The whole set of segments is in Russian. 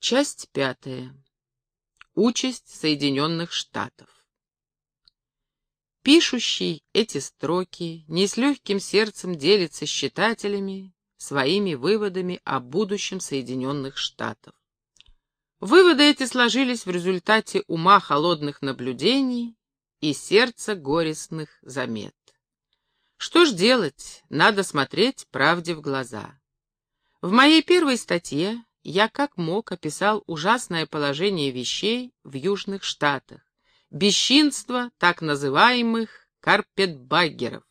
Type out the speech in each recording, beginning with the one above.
Часть пятая. Участь Соединенных Штатов. Пишущий эти строки не с легким сердцем делится с читателями своими выводами о будущем Соединенных Штатов. Выводы эти сложились в результате ума холодных наблюдений и сердца горестных замет. Что ж делать, надо смотреть правде в глаза. В моей первой статье я как мог описал ужасное положение вещей в Южных Штатах, бесчинство так называемых карпетбаггеров.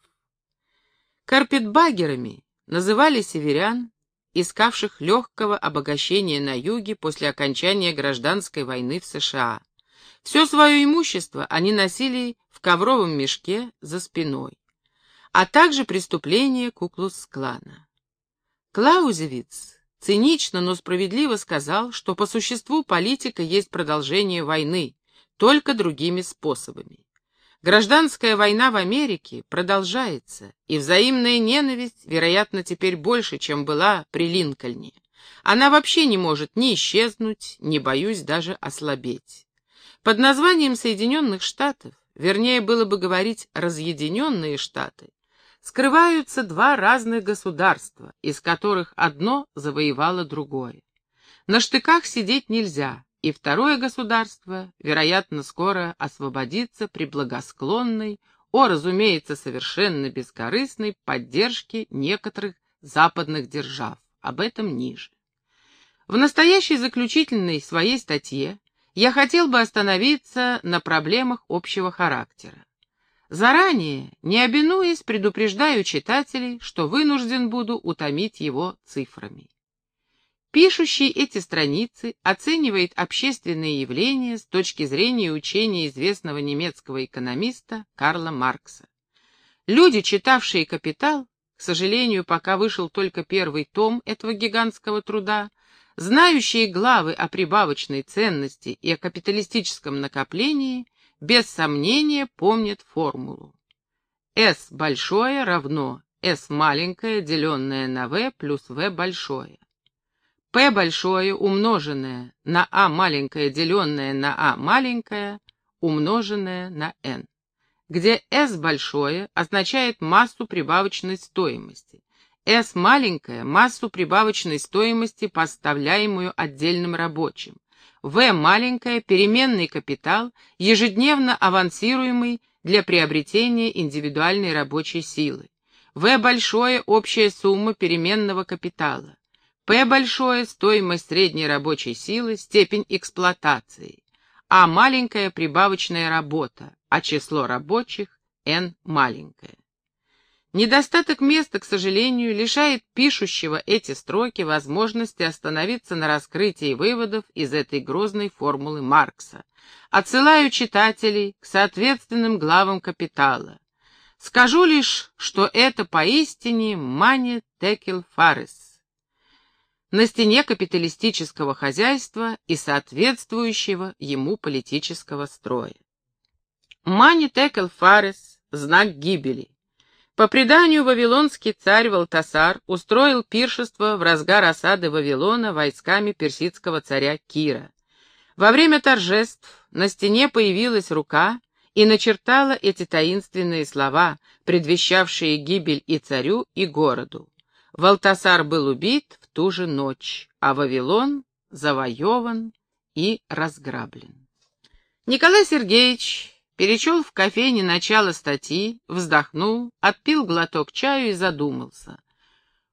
Карпетбаггерами называли северян, искавших легкого обогащения на юге после окончания гражданской войны в США. Все свое имущество они носили в ковровом мешке за спиной, а также преступления Куклус-клана. Клаузевиц цинично, но справедливо сказал, что по существу политика есть продолжение войны, только другими способами. Гражданская война в Америке продолжается, и взаимная ненависть, вероятно, теперь больше, чем была при Линкольне. Она вообще не может ни исчезнуть, ни, боюсь, даже ослабеть. Под названием Соединенных Штатов, вернее было бы говорить «разъединенные Штаты», скрываются два разных государства, из которых одно завоевало другое. На штыках сидеть нельзя, и второе государство, вероятно, скоро освободится при благосклонной, о, разумеется, совершенно бескорыстной поддержке некоторых западных держав. Об этом ниже. В настоящей заключительной своей статье я хотел бы остановиться на проблемах общего характера. Заранее, не обинуясь, предупреждаю читателей, что вынужден буду утомить его цифрами. Пишущий эти страницы оценивает общественные явления с точки зрения учения известного немецкого экономиста Карла Маркса. Люди, читавшие «Капитал», к сожалению, пока вышел только первый том этого гигантского труда, знающие главы о прибавочной ценности и о капиталистическом накоплении, без сомнения помнят формулу. S большое равно S маленькое, деленное на V плюс V большое. P большое, умноженное на A маленькое, деленное на A маленькое, умноженное на N, где S большое означает массу прибавочной стоимости, S маленькое — массу прибавочной стоимости, поставляемую отдельным рабочим, в маленькое переменный капитал, ежедневно авансируемый для приобретения индивидуальной рабочей силы. В большое общая сумма переменного капитала. П большое стоимость средней рабочей силы, степень эксплуатации. А маленькая прибавочная работа, а число рабочих N маленькое. Недостаток места, к сожалению, лишает пишущего эти строки возможности остановиться на раскрытии выводов из этой грозной формулы Маркса. Отсылаю читателей к соответственным главам капитала. Скажу лишь, что это поистине мани текел фарес. На стене капиталистического хозяйства и соответствующего ему политического строя. Мани текел фарес — знак гибели. По преданию, вавилонский царь Валтасар устроил пиршество в разгар осады Вавилона войсками персидского царя Кира. Во время торжеств на стене появилась рука и начертала эти таинственные слова, предвещавшие гибель и царю, и городу. Валтасар был убит в ту же ночь, а Вавилон завоеван и разграблен. Николай Сергеевич Перечел в кофейне начало статьи, вздохнул, отпил глоток чаю и задумался.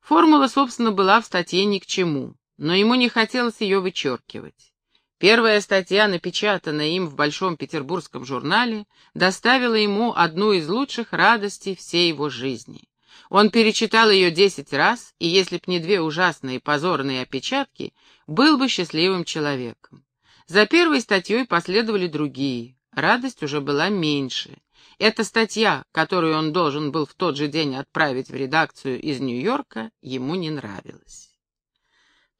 Формула, собственно, была в статье ни к чему, но ему не хотелось ее вычеркивать. Первая статья, напечатанная им в Большом петербургском журнале, доставила ему одну из лучших радостей всей его жизни. Он перечитал ее десять раз, и если б не две ужасные позорные опечатки, был бы счастливым человеком. За первой статьей последовали другие радость уже была меньше. Эта статья, которую он должен был в тот же день отправить в редакцию из Нью-Йорка, ему не нравилась.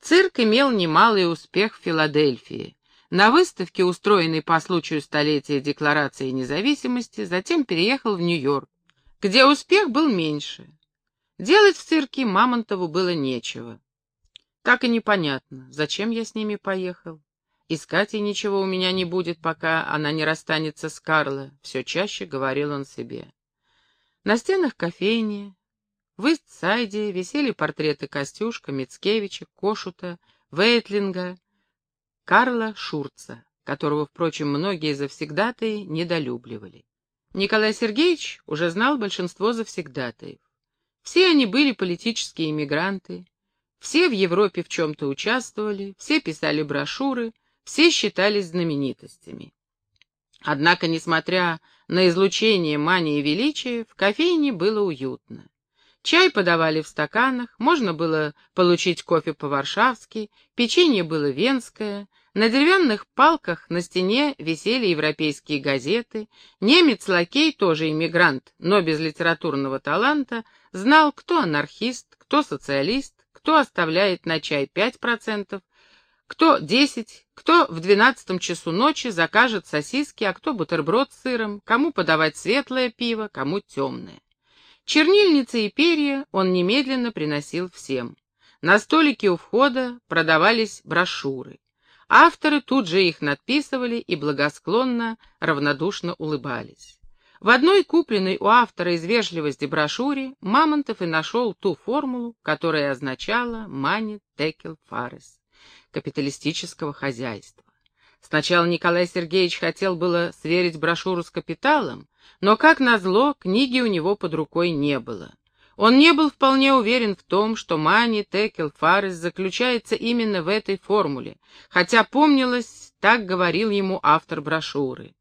Цирк имел немалый успех в Филадельфии. На выставке, устроенной по случаю столетия Декларации независимости, затем переехал в Нью-Йорк, где успех был меньше. Делать в цирке Мамонтову было нечего. Так и непонятно, зачем я с ними поехал. Искать ей ничего у меня не будет, пока она не расстанется с Карло, все чаще говорил он себе. На стенах кофейни, в Истсайде висели портреты Костюшка, Мицкевича, Кошута, Вейтлинга, Карла Шурца, которого, впрочем, многие завсегдатые недолюбливали. Николай Сергеевич уже знал большинство завсегдатаев. Все они были политические иммигранты, все в Европе в чем-то участвовали, все писали брошюры, все считались знаменитостями. Однако, несмотря на излучение мании величия, в кофейне было уютно. Чай подавали в стаканах, можно было получить кофе по-варшавски, печенье было венское, на деревянных палках на стене висели европейские газеты, немец-лакей, тоже иммигрант, но без литературного таланта, знал, кто анархист, кто социалист, кто оставляет на чай 5%, кто десять, кто в двенадцатом часу ночи закажет сосиски, а кто бутерброд с сыром, кому подавать светлое пиво, кому темное. Чернильницы и перья он немедленно приносил всем. На столике у входа продавались брошюры. Авторы тут же их надписывали и благосклонно, равнодушно улыбались. В одной купленной у автора из вежливости брошюре Мамонтов и нашел ту формулу, которая означала «Мани Текел Фарес» капиталистического хозяйства. Сначала Николай Сергеевич хотел было сверить брошюру с капиталом, но, как назло, книги у него под рукой не было. Он не был вполне уверен в том, что Мани, Текел, Фарес заключается именно в этой формуле, хотя помнилось, так говорил ему автор брошюры.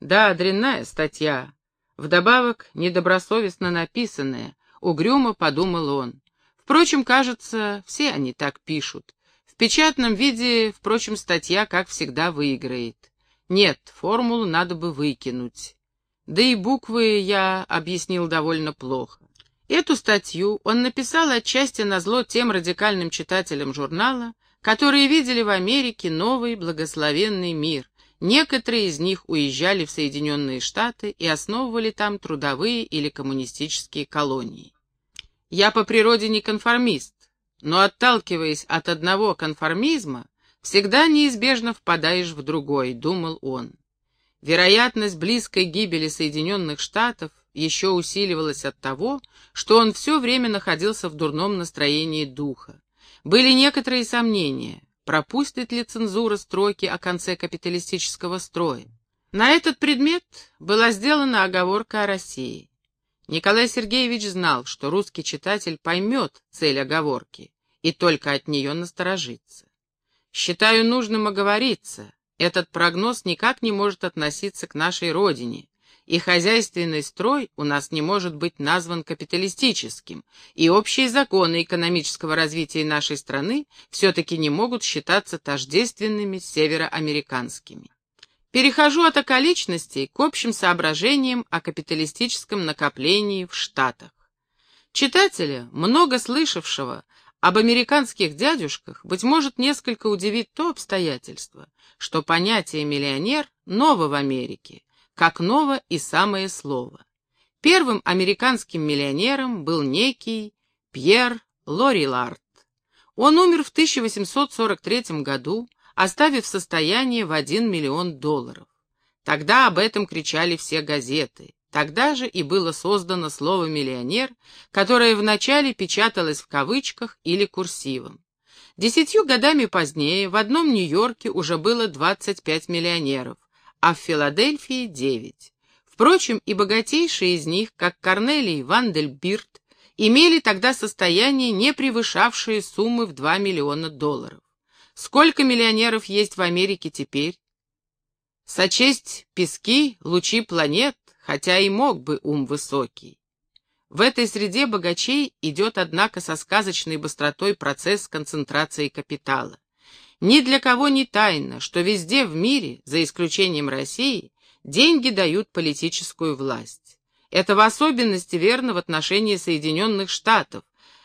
Да, дрянная статья, вдобавок недобросовестно написанная, угрюмо подумал он. Впрочем, кажется, все они так пишут, печатном виде, впрочем, статья, как всегда, выиграет. Нет, формулу надо бы выкинуть. Да и буквы я объяснил довольно плохо. Эту статью он написал отчасти назло тем радикальным читателям журнала, которые видели в Америке новый благословенный мир. Некоторые из них уезжали в Соединенные Штаты и основывали там трудовые или коммунистические колонии. Я по природе не конформист, но отталкиваясь от одного конформизма, всегда неизбежно впадаешь в другой, думал он. Вероятность близкой гибели Соединенных Штатов еще усиливалась от того, что он все время находился в дурном настроении духа. Были некоторые сомнения, пропустит ли цензура строки о конце капиталистического строя. На этот предмет была сделана оговорка о России. Николай Сергеевич знал, что русский читатель поймет цель оговорки и только от нее насторожится. Считаю нужным оговориться, этот прогноз никак не может относиться к нашей родине, и хозяйственный строй у нас не может быть назван капиталистическим, и общие законы экономического развития нашей страны все-таки не могут считаться тождественными североамериканскими. Перехожу от околичностей к общим соображениям о капиталистическом накоплении в Штатах. Читателя, много слышавшего об американских дядюшках, быть может, несколько удивит то обстоятельство, что понятие «миллионер» ново в Америке, как ново и самое слово. Первым американским миллионером был некий Пьер Лорилард. Он умер в 1843 году, оставив состояние в 1 миллион долларов. Тогда об этом кричали все газеты. Тогда же и было создано слово «миллионер», которое вначале печаталось в кавычках или курсивом. Десятью годами позднее в одном Нью-Йорке уже было 25 миллионеров, а в Филадельфии — 9. Впрочем, и богатейшие из них, как Корнелий Вандельбирт, имели тогда состояние, не превышавшее суммы в 2 миллиона долларов. Сколько миллионеров есть в Америке теперь? Сочесть пески, лучи планет, хотя и мог бы ум высокий. В этой среде богачей идет, однако, со сказочной быстротой процесс концентрации капитала. Ни для кого не тайно, что везде в мире, за исключением России, деньги дают политическую власть. Это в особенности верно в отношении Соединенных Штатов,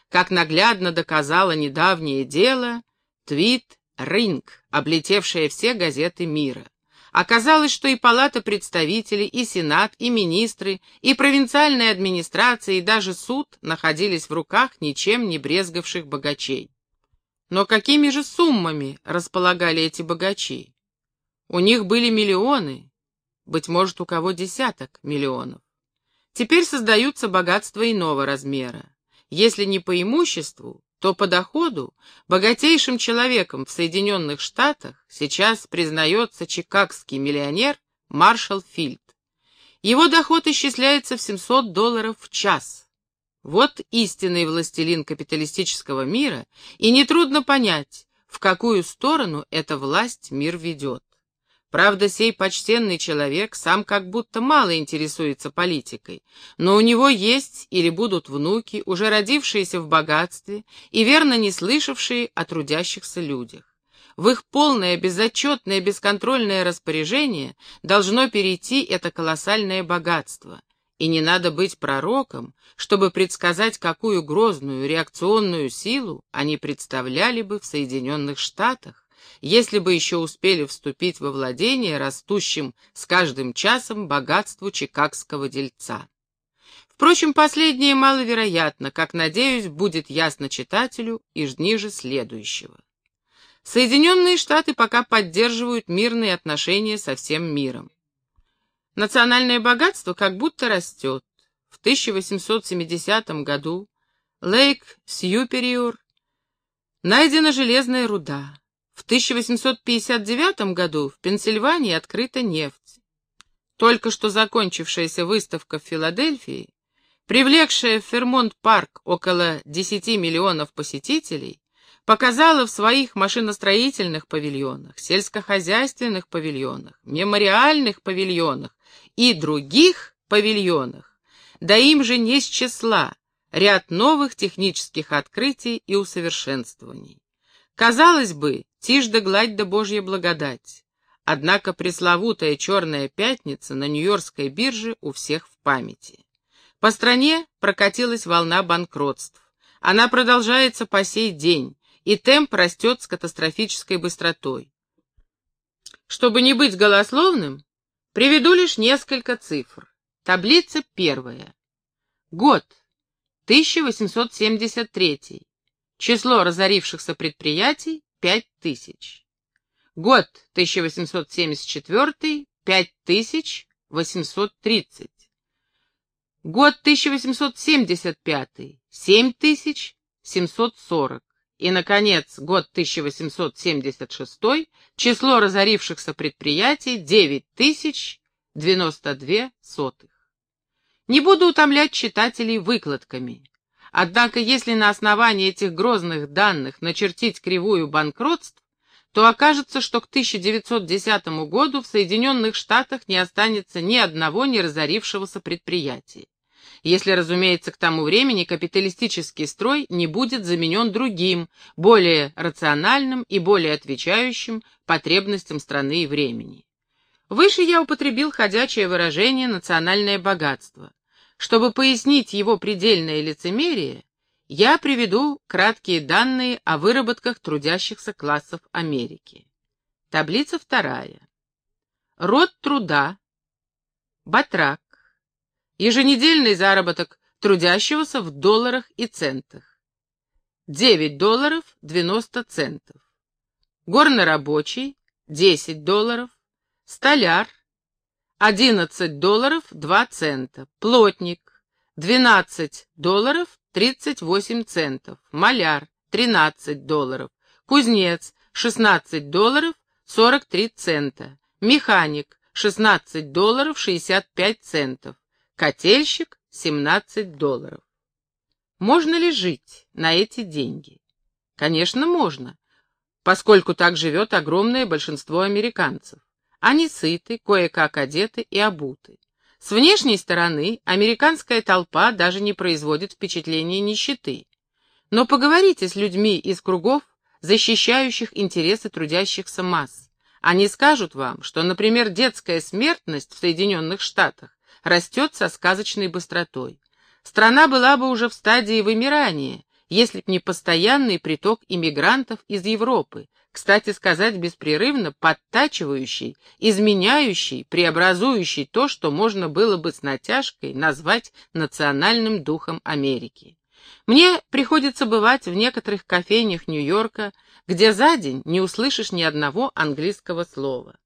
как наглядно доказало недавнее дело Твит Ринг, облетевшая все газеты мира. Оказалось, что и Палата представителей, и Сенат, и министры, и провинциальная администрация, и даже суд находились в руках ничем не брезгавших богачей. Но какими же суммами располагали эти богачи? У них были миллионы, быть может, у кого десяток миллионов. Теперь создаются богатства иного размера. Если не по имуществу, то по доходу богатейшим человеком в Соединенных Штатах сейчас признается чикагский миллионер Маршал Фильд. Его доход исчисляется в 700 долларов в час. Вот истинный властелин капиталистического мира, и нетрудно понять, в какую сторону эта власть мир ведет. Правда, сей почтенный человек сам как будто мало интересуется политикой, но у него есть или будут внуки, уже родившиеся в богатстве и верно не слышавшие о трудящихся людях. В их полное, безотчетное, бесконтрольное распоряжение должно перейти это колоссальное богатство. И не надо быть пророком, чтобы предсказать, какую грозную реакционную силу они представляли бы в Соединенных Штатах, если бы еще успели вступить во владение растущим с каждым часом богатству чикагского дельца. Впрочем, последнее маловероятно, как, надеюсь, будет ясно читателю и ниже следующего. Соединенные Штаты пока поддерживают мирные отношения со всем миром. Национальное богатство как будто растет. В 1870 году Лейк Сьюпериор найдена железная руда. В 1859 году в Пенсильвании открыта нефть. Только что закончившаяся выставка в Филадельфии, привлекшая в Фермонт-парк около 10 миллионов посетителей, показала в своих машиностроительных павильонах, сельскохозяйственных павильонах, мемориальных павильонах и других павильонах, да им же не с числа, ряд новых технических открытий и усовершенствований. Казалось бы, тишь да гладь да божья благодать. Однако пресловутая «Черная пятница» на Нью-Йоркской бирже у всех в памяти. По стране прокатилась волна банкротств. Она продолжается по сей день, и темп растет с катастрофической быстротой. Чтобы не быть голословным, приведу лишь несколько цифр. Таблица первая. Год 1873. Число разорившихся предприятий — 5000. Год 1874 — 5830. Год 1875 — 7740. И, наконец, год 1876 число разорившихся предприятий — 9092 сотых. Не буду утомлять читателей выкладками. Однако, если на основании этих грозных данных начертить кривую банкротств, то окажется, что к 1910 году в Соединенных Штатах не останется ни одного не разорившегося предприятия. Если, разумеется, к тому времени капиталистический строй не будет заменен другим, более рациональным и более отвечающим потребностям страны и времени. Выше я употребил ходячее выражение «национальное богатство». Чтобы пояснить его предельное лицемерие, я приведу краткие данные о выработках трудящихся классов Америки. Таблица вторая. Род труда. Батрак. Еженедельный заработок трудящегося в долларах и центах. 9 долларов 90 центов. Горнорабочий 10 долларов. Столяр 11 долларов 2 цента. Плотник 12 долларов 38 центов. Маляр 13 долларов. Кузнец 16 долларов 43 цента. Механик 16 долларов 65 центов. Котельщик 17 долларов. Можно ли жить на эти деньги? Конечно, можно, поскольку так живет огромное большинство американцев. Они сыты, кое-как одеты и обуты. С внешней стороны американская толпа даже не производит впечатления нищеты. Но поговорите с людьми из кругов, защищающих интересы трудящихся масс. Они скажут вам, что, например, детская смертность в Соединенных Штатах растет со сказочной быстротой. Страна была бы уже в стадии вымирания, если б не постоянный приток иммигрантов из Европы, кстати сказать, беспрерывно подтачивающий, изменяющий, преобразующий то, что можно было бы с натяжкой назвать национальным духом Америки. Мне приходится бывать в некоторых кофейнях Нью-Йорка, где за день не услышишь ни одного английского слова.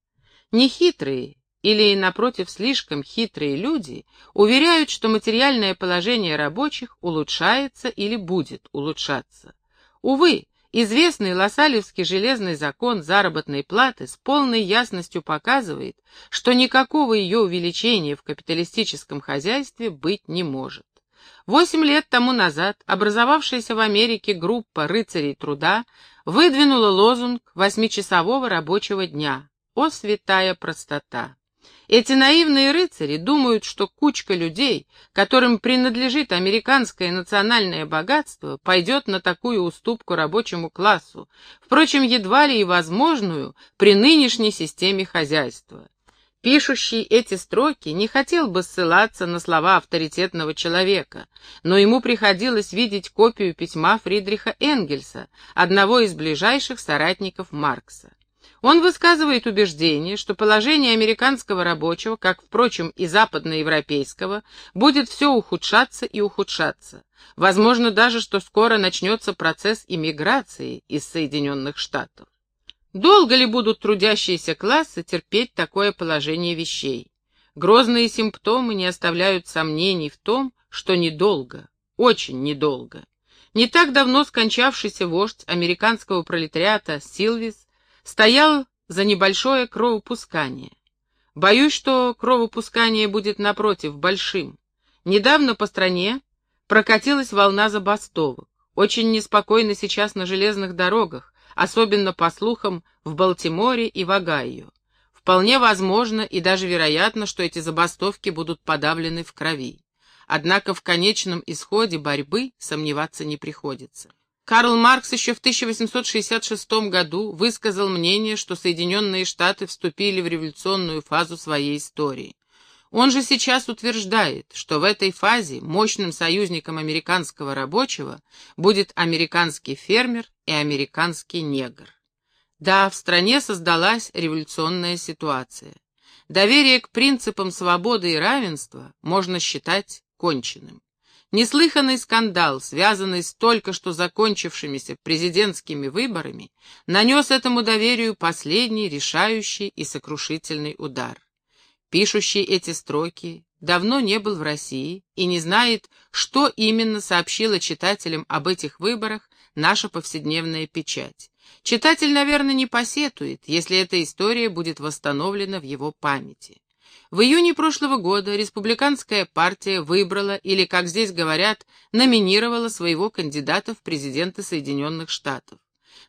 Нехитрые или, напротив, слишком хитрые люди уверяют, что материальное положение рабочих улучшается или будет улучшаться. Увы, известный Лосалевский железный закон заработной платы с полной ясностью показывает, что никакого ее увеличения в капиталистическом хозяйстве быть не может. Восемь лет тому назад образовавшаяся в Америке группа рыцарей труда выдвинула лозунг восьмичасового рабочего дня «О святая простота!». Эти наивные рыцари думают, что кучка людей, которым принадлежит американское национальное богатство, пойдет на такую уступку рабочему классу, впрочем, едва ли и возможную при нынешней системе хозяйства. Пишущий эти строки не хотел бы ссылаться на слова авторитетного человека, но ему приходилось видеть копию письма Фридриха Энгельса, одного из ближайших соратников Маркса. Он высказывает убеждение, что положение американского рабочего, как, впрочем, и западноевропейского, будет все ухудшаться и ухудшаться. Возможно даже, что скоро начнется процесс иммиграции из Соединенных Штатов. Долго ли будут трудящиеся классы терпеть такое положение вещей? Грозные симптомы не оставляют сомнений в том, что недолго, очень недолго. Не так давно скончавшийся вождь американского пролетариата Силвис стоял за небольшое кровопускание. Боюсь, что кровопускание будет напротив большим. Недавно по стране прокатилась волна забастовок. Очень неспокойно сейчас на железных дорогах, особенно по слухам в Балтиморе и в Огайо. Вполне возможно и даже вероятно, что эти забастовки будут подавлены в крови. Однако в конечном исходе борьбы сомневаться не приходится. Карл Маркс еще в 1866 году высказал мнение, что Соединенные Штаты вступили в революционную фазу своей истории. Он же сейчас утверждает, что в этой фазе мощным союзником американского рабочего будет американский фермер и американский негр. Да, в стране создалась революционная ситуация. Доверие к принципам свободы и равенства можно считать конченным. Неслыханный скандал, связанный с только что закончившимися президентскими выборами, нанес этому доверию последний, решающий и сокрушительный удар. Пишущий эти строки давно не был в России и не знает, что именно сообщила читателям об этих выборах наша повседневная печать. Читатель, наверное, не посетует, если эта история будет восстановлена в его памяти. В июне прошлого года республиканская партия выбрала, или, как здесь говорят, номинировала своего кандидата в президенты Соединенных Штатов.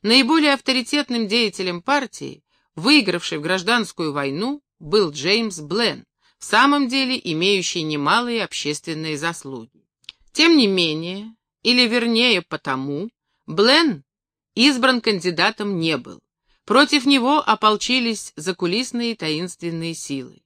Наиболее авторитетным деятелем партии, выигравшей в гражданскую войну, был Джеймс Блен, в самом деле имеющий немалые общественные заслуги. Тем не менее, или вернее потому, Блен избран кандидатом не был. Против него ополчились закулисные таинственные силы.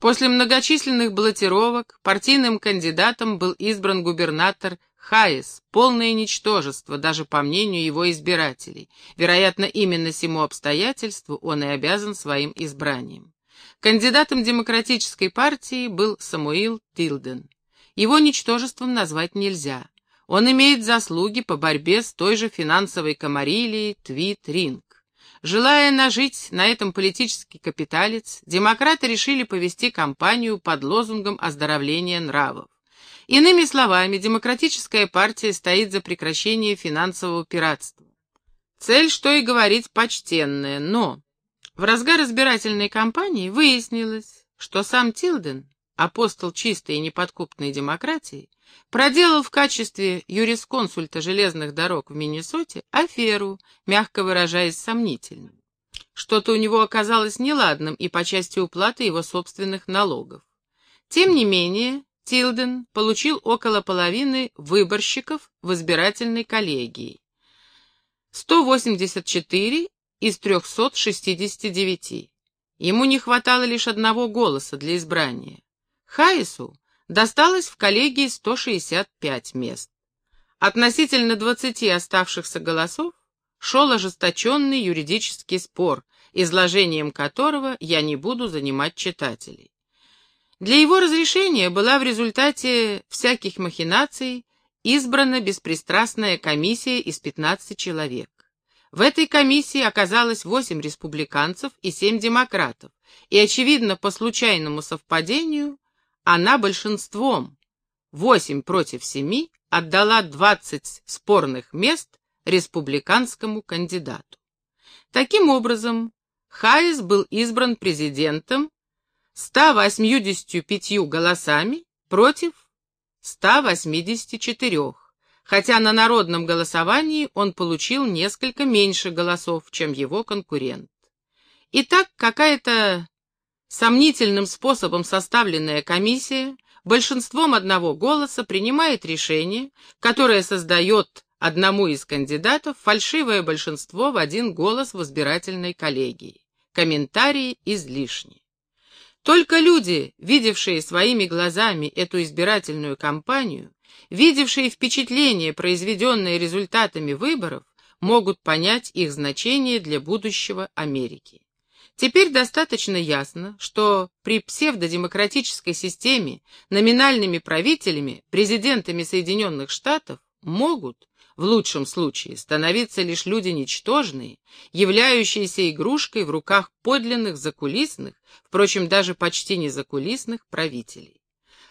После многочисленных баллотировок партийным кандидатом был избран губернатор Хайес, полное ничтожество, даже по мнению его избирателей. Вероятно, именно сему обстоятельству он и обязан своим избранием. Кандидатом демократической партии был Самуил Тилден. Его ничтожеством назвать нельзя. Он имеет заслуги по борьбе с той же финансовой комарилией Твит Ринг. Желая нажить на этом политический капиталец, демократы решили повести кампанию под лозунгом оздоровления нравов. Иными словами, демократическая партия стоит за прекращение финансового пиратства. Цель, что и говорить, почтенная, но в разгар избирательной кампании выяснилось, что сам Тилден, апостол чистой и неподкупной демократии, проделал в качестве юрисконсульта железных дорог в Миннесоте аферу, мягко выражаясь сомнительно. Что-то у него оказалось неладным и по части уплаты его собственных налогов. Тем не менее, Тилден получил около половины выборщиков в избирательной коллегии. 184 из 369. Ему не хватало лишь одного голоса для избрания. Хайесу досталось в коллегии 165 мест. Относительно 20 оставшихся голосов шел ожесточенный юридический спор, изложением которого я не буду занимать читателей. Для его разрешения была в результате всяких махинаций избрана беспристрастная комиссия из 15 человек. В этой комиссии оказалось 8 республиканцев и 7 демократов, и, очевидно, по случайному совпадению, она большинством, 8 против 7, отдала 20 спорных мест республиканскому кандидату. Таким образом, Хайес был избран президентом 185 голосами против 184, хотя на народном голосовании он получил несколько меньше голосов, чем его конкурент. Итак, какая-то сомнительным способом составленная комиссия большинством одного голоса принимает решение, которое создает одному из кандидатов фальшивое большинство в один голос в избирательной коллегии. Комментарии излишни. Только люди, видевшие своими глазами эту избирательную кампанию, видевшие впечатления, произведенные результатами выборов, могут понять их значение для будущего Америки. Теперь достаточно ясно, что при псевдодемократической системе номинальными правителями, президентами Соединенных Штатов, могут, в лучшем случае, становиться лишь люди ничтожные, являющиеся игрушкой в руках подлинных закулисных, впрочем, даже почти не закулисных правителей.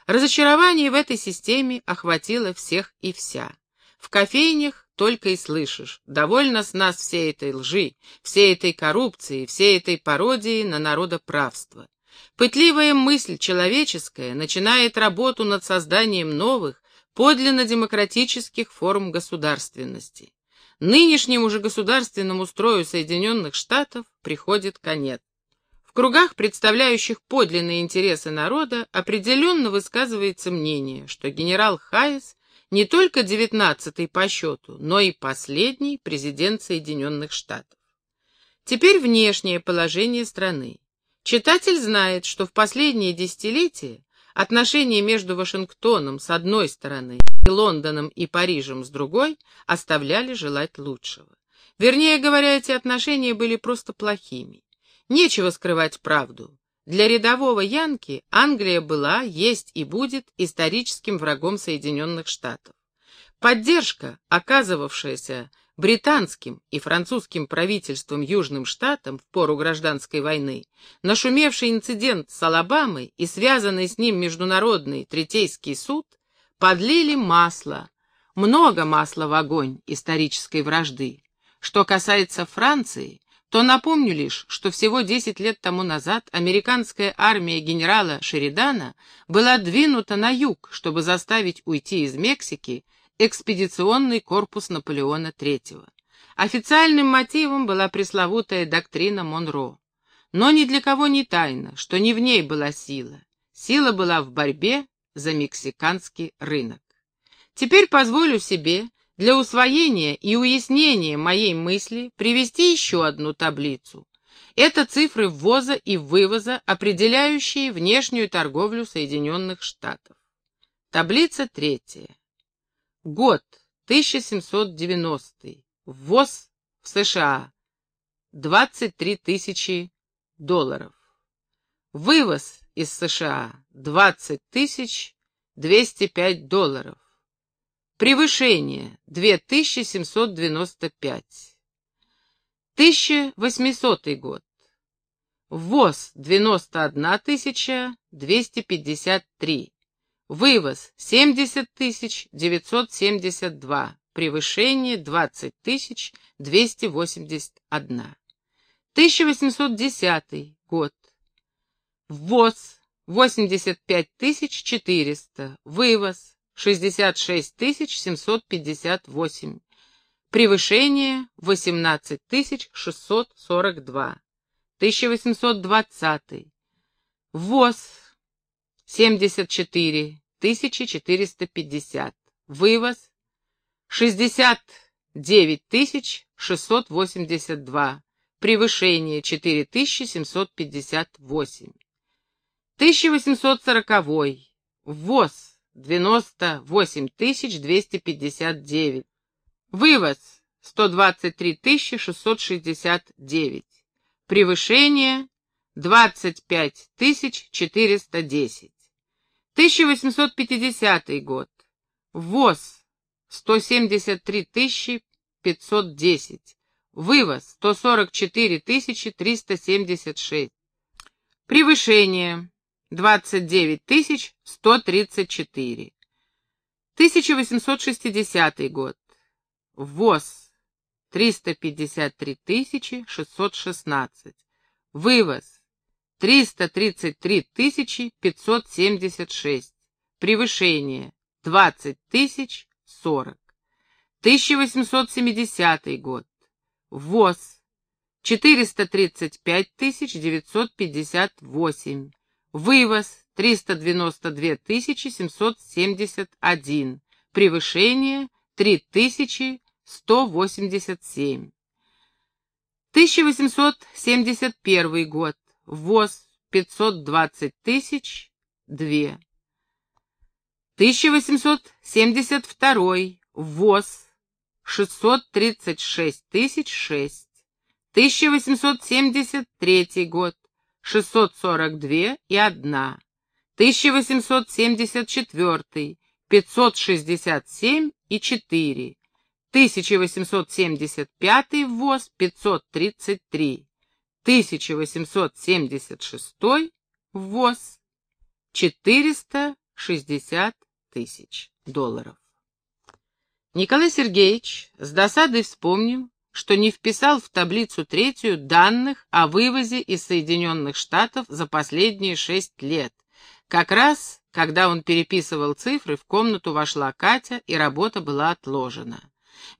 Разочарование в этой системе охватило всех и вся. В кофейнях только и слышишь. Довольно с нас всей этой лжи, всей этой коррупции, всей этой пародии на народоправство. Пытливая мысль человеческая начинает работу над созданием новых, подлинно демократических форм государственности. Нынешнему же государственному строю Соединенных Штатов приходит конец. В кругах, представляющих подлинные интересы народа, определенно высказывается мнение, что генерал Хайес не только девятнадцатый по счету, но и последний президент Соединенных Штатов. Теперь внешнее положение страны. Читатель знает, что в последние десятилетия отношения между Вашингтоном с одной стороны и Лондоном и Парижем с другой оставляли желать лучшего. Вернее говоря, эти отношения были просто плохими. Нечего скрывать правду. Для рядового Янки Англия была, есть и будет историческим врагом Соединенных Штатов. Поддержка, оказывавшаяся британским и французским правительством Южным Штатам в пору гражданской войны, нашумевший инцидент с Алабамой и связанный с ним международный Третейский суд подлили масло, много масла в огонь исторической вражды. Что касается Франции, то напомню лишь, что всего 10 лет тому назад американская армия генерала Шеридана была двинута на юг, чтобы заставить уйти из Мексики экспедиционный корпус Наполеона III. Официальным мотивом была пресловутая доктрина Монро. Но ни для кого не тайно, что не в ней была сила. Сила была в борьбе за мексиканский рынок. Теперь позволю себе для усвоения и уяснения моей мысли привести еще одну таблицу. Это цифры ввоза и вывоза, определяющие внешнюю торговлю Соединенных Штатов. Таблица третья. Год 1790. Ввоз в США 23 тысячи долларов. Вывоз из США 20 тысяч 205 долларов. Prevышение 2795. 1800 год. Ввоз 91 253. Вывоз 70 972. Превышение 20 281. 1810 год. Ввоз 85 400. Вывоз 66 758. Превышение 18 642. 1820. Ввоз 74 450. Вывоз 69 682. Превышение 4758. 1840. Ввоз 98 259. Вывоз 123 669. Превышение 25 410. 1850 год. Ввоз 173 510. Вывоз 144 376. Превышение 29 134. 1860 год. Ввоз 353 616. Вывоз 333 576. Превышение 20 тысяч 40. 1870 год. Ввоз 435 958. Вывоз 392 771. Превышение 3187. 1871 год. Ввоз 520 тысяч 2. 1872. Ввоз 636 тысяч 6. 1873 год. 642 и 1. 1874. 567 и 4. 1875 ввоз 533. 1876 ввоз 460 тысяч долларов. Николай Сергеевич с досадой вспомнил, что не вписал в таблицу третью данных о вывозе из Соединенных Штатов за последние шесть лет. Как раз, когда он переписывал цифры, в комнату вошла Катя, и работа была отложена.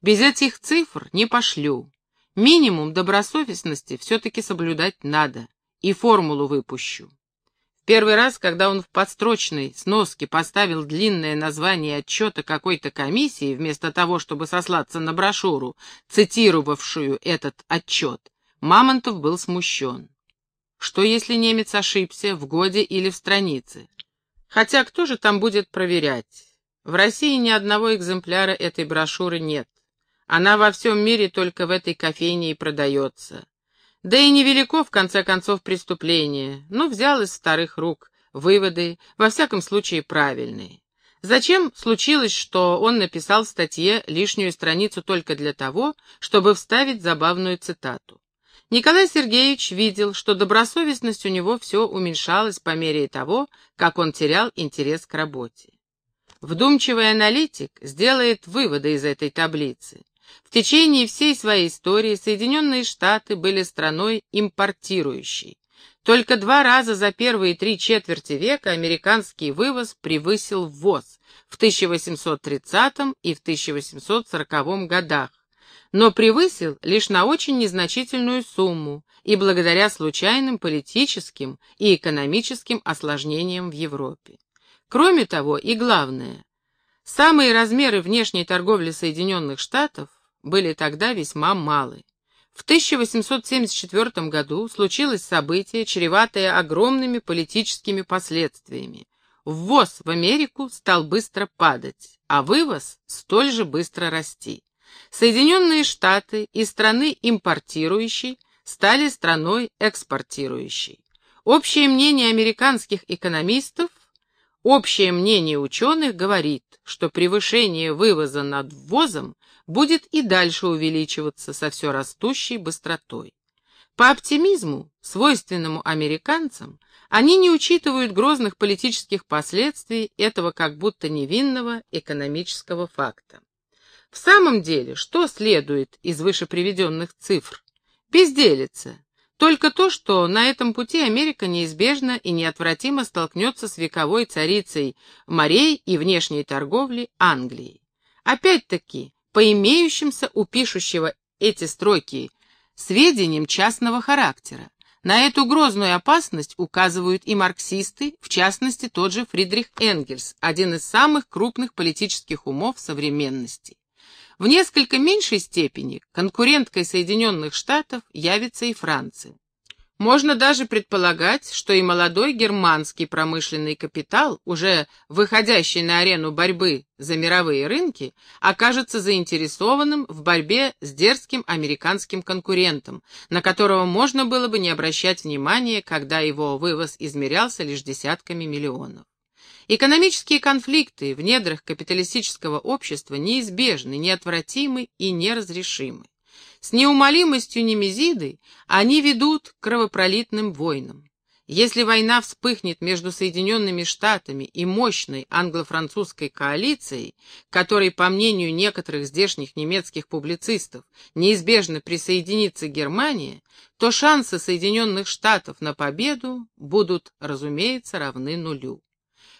Без этих цифр не пошлю. Минимум добросовестности все-таки соблюдать надо. И формулу выпущу. Первый раз, когда он в подстрочной сноске поставил длинное название отчета какой-то комиссии, вместо того, чтобы сослаться на брошюру, цитировавшую этот отчет, Мамонтов был смущен. Что если немец ошибся в годе или в странице? Хотя кто же там будет проверять? В России ни одного экземпляра этой брошюры нет. Она во всем мире только в этой кофейне и продается. Да и невелико, в конце концов, преступление, но ну, взял из старых рук выводы, во всяком случае, правильные. Зачем случилось, что он написал в статье лишнюю страницу только для того, чтобы вставить забавную цитату? Николай Сергеевич видел, что добросовестность у него все уменьшалась по мере того, как он терял интерес к работе. Вдумчивый аналитик сделает выводы из этой таблицы. В течение всей своей истории Соединенные Штаты были страной импортирующей. Только два раза за первые три четверти века американский вывоз превысил ввоз в 1830 и в 1840 годах, но превысил лишь на очень незначительную сумму и благодаря случайным политическим и экономическим осложнениям в Европе. Кроме того, и главное, самые размеры внешней торговли Соединенных Штатов были тогда весьма малы. В 1874 году случилось событие, чреватое огромными политическими последствиями. Ввоз в Америку стал быстро падать, а вывоз столь же быстро расти. Соединенные Штаты из страны импортирующей стали страной экспортирующей. Общее мнение американских экономистов, общее мнение ученых говорит, что превышение вывоза над ввозом будет и дальше увеличиваться со все растущей быстротой. По оптимизму, свойственному американцам, они не учитывают грозных политических последствий этого как будто невинного экономического факта. В самом деле, что следует из вышеприведенных цифр? Безделица. Только то, что на этом пути Америка неизбежно и неотвратимо столкнется с вековой царицей морей и внешней торговли Англией. Опять-таки, по имеющимся у пишущего эти строки сведениям частного характера. На эту грозную опасность указывают и марксисты, в частности тот же Фридрих Энгельс, один из самых крупных политических умов современности. В несколько меньшей степени конкуренткой Соединенных Штатов явится и Франция. Можно даже предполагать, что и молодой германский промышленный капитал, уже выходящий на арену борьбы за мировые рынки, окажется заинтересованным в борьбе с дерзким американским конкурентом, на которого можно было бы не обращать внимания, когда его вывоз измерялся лишь десятками миллионов. Экономические конфликты в недрах капиталистического общества неизбежны, неотвратимы и неразрешимы. С неумолимостью Немезиды они ведут кровопролитным войнам. Если война вспыхнет между Соединенными Штатами и мощной англо-французской коалицией, которой, по мнению некоторых здешних немецких публицистов, неизбежно присоединится Германия, то шансы Соединенных Штатов на победу будут, разумеется, равны нулю.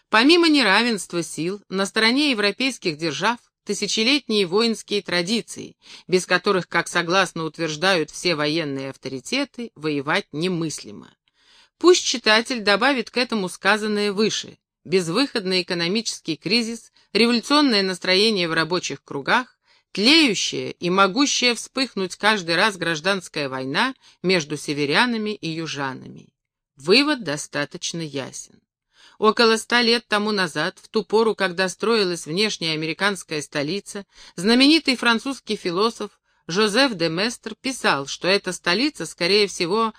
Помимо неравенства сил, на стороне европейских держав тысячелетние воинские традиции, без которых, как согласно утверждают все военные авторитеты, воевать немыслимо. Пусть читатель добавит к этому сказанное выше. Безвыходный экономический кризис, революционное настроение в рабочих кругах, тлеющая и могущая вспыхнуть каждый раз гражданская война между северянами и южанами. Вывод достаточно ясен. Около ста лет тому назад, в ту пору, когда строилась внешняя американская столица, знаменитый французский философ Жозеф де Местр писал, что эта столица, скорее всего,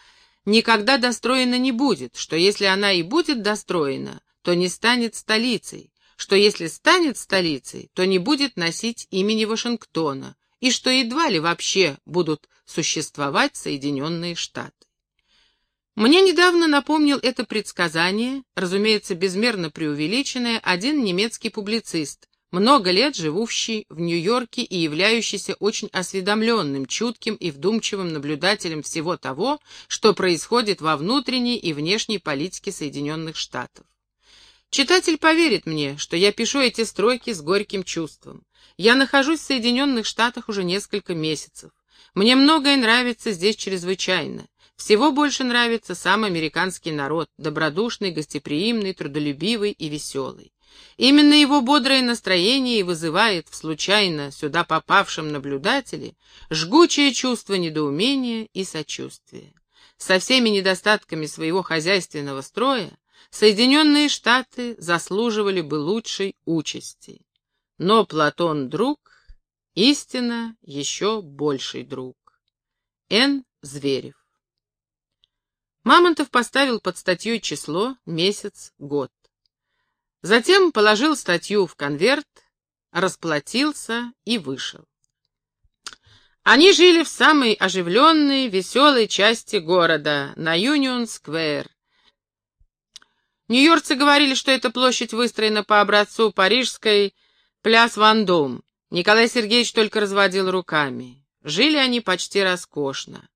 никогда достроена не будет, что если она и будет достроена, то не станет столицей, что если станет столицей, то не будет носить имени Вашингтона, и что едва ли вообще будут существовать Соединенные Штаты. Мне недавно напомнил это предсказание, разумеется, безмерно преувеличенное, один немецкий публицист, много лет живущий в Нью-Йорке и являющийся очень осведомленным, чутким и вдумчивым наблюдателем всего того, что происходит во внутренней и внешней политике Соединенных Штатов. Читатель поверит мне, что я пишу эти строки с горьким чувством. Я нахожусь в Соединенных Штатах уже несколько месяцев. Мне многое нравится здесь чрезвычайно. Всего больше нравится сам американский народ, добродушный, гостеприимный, трудолюбивый и веселый. Именно его бодрое настроение и вызывает в случайно сюда попавшем наблюдателе жгучее чувство недоумения и сочувствия. Со всеми недостатками своего хозяйственного строя Соединенные Штаты заслуживали бы лучшей участи. Но Платон друг, истина еще больший друг. Н. Зверев Мамонтов поставил под статьей число, месяц, год. Затем положил статью в конверт, расплатился и вышел. Они жили в самой оживленной, веселой части города, на Юнион-сквер. Нью-Йоркцы говорили, что эта площадь выстроена по образцу парижской пляс Вандом. Николай Сергеевич только разводил руками. Жили они почти роскошно.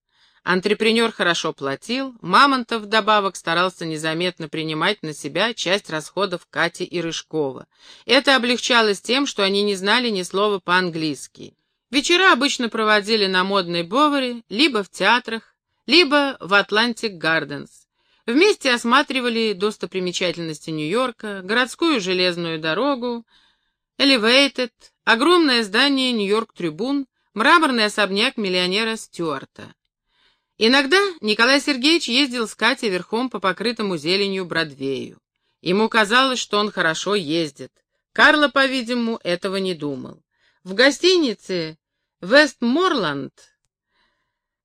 Антрепренер хорошо платил, Мамонтов вдобавок старался незаметно принимать на себя часть расходов Кати и Рыжкова. Это облегчалось тем, что они не знали ни слова по-английски. Вечера обычно проводили на модной Боваре, либо в театрах, либо в Атлантик Гарденс. Вместе осматривали достопримечательности Нью-Йорка, городскую железную дорогу, Элевейтед, огромное здание Нью-Йорк Трибун, мраморный особняк миллионера Стюарта. Иногда Николай Сергеевич ездил с Катей верхом по покрытому зеленью Бродвею. Ему казалось, что он хорошо ездит. Карло, по-видимому, этого не думал. В гостинице «Вестморланд»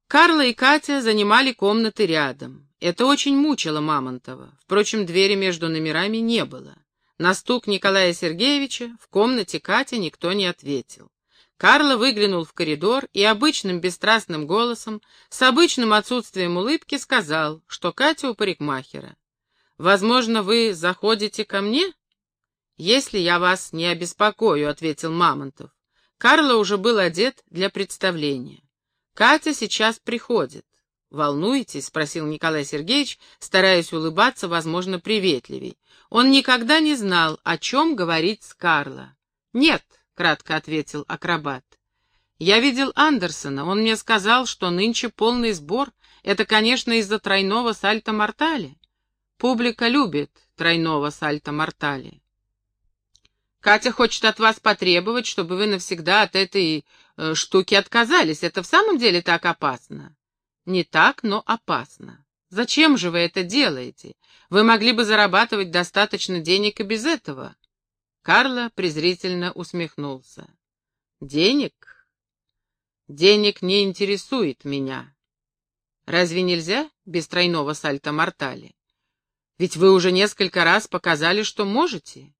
Карла и Катя занимали комнаты рядом. Это очень мучило Мамонтова. Впрочем, двери между номерами не было. На стук Николая Сергеевича в комнате Кати никто не ответил. Карло выглянул в коридор и обычным бесстрастным голосом, с обычным отсутствием улыбки, сказал, что Катя у парикмахера. «Возможно, вы заходите ко мне?» «Если я вас не обеспокою», — ответил Мамонтов. Карло уже был одет для представления. «Катя сейчас приходит». «Волнуетесь?» — спросил Николай Сергеевич, стараясь улыбаться, возможно, приветливей. Он никогда не знал, о чем говорить с Карло. «Нет», кратко ответил акробат. Я видел Андерсона, он мне сказал, что нынче полный сбор. Это, конечно, из-за тройного сальто-мортали. Публика любит тройного сальто-мортали. Катя хочет от вас потребовать, чтобы вы навсегда от этой э, штуки отказались. Это в самом деле так опасно? Не так, но опасно. Зачем же вы это делаете? Вы могли бы зарабатывать достаточно денег и без этого. Карло презрительно усмехнулся. «Денег? Денег не интересует меня. Разве нельзя без тройного сальто-мортали? Ведь вы уже несколько раз показали, что можете.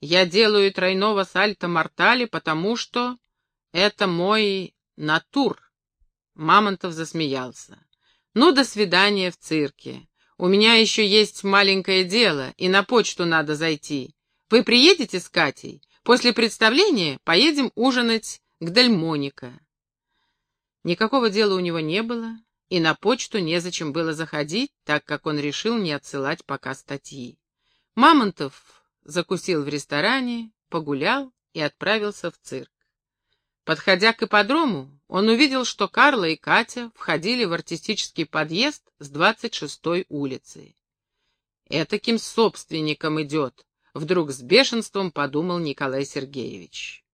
Я делаю тройного сальто мортали, потому что это мой натур. Мамонтов засмеялся. Ну, до свидания в цирке. У меня еще есть маленькое дело, и на почту надо зайти. Вы приедете с Катей? После представления поедем ужинать к Дельмоника. Никакого дела у него не было, и на почту незачем было заходить, так как он решил не отсылать пока статьи. Мамонтов закусил в ресторане, погулял и отправился в цирк. Подходя к ипподрому, он увидел, что Карла и Катя входили в артистический подъезд с 26-й улицы. «Этаким собственником идет», — вдруг с бешенством подумал Николай Сергеевич.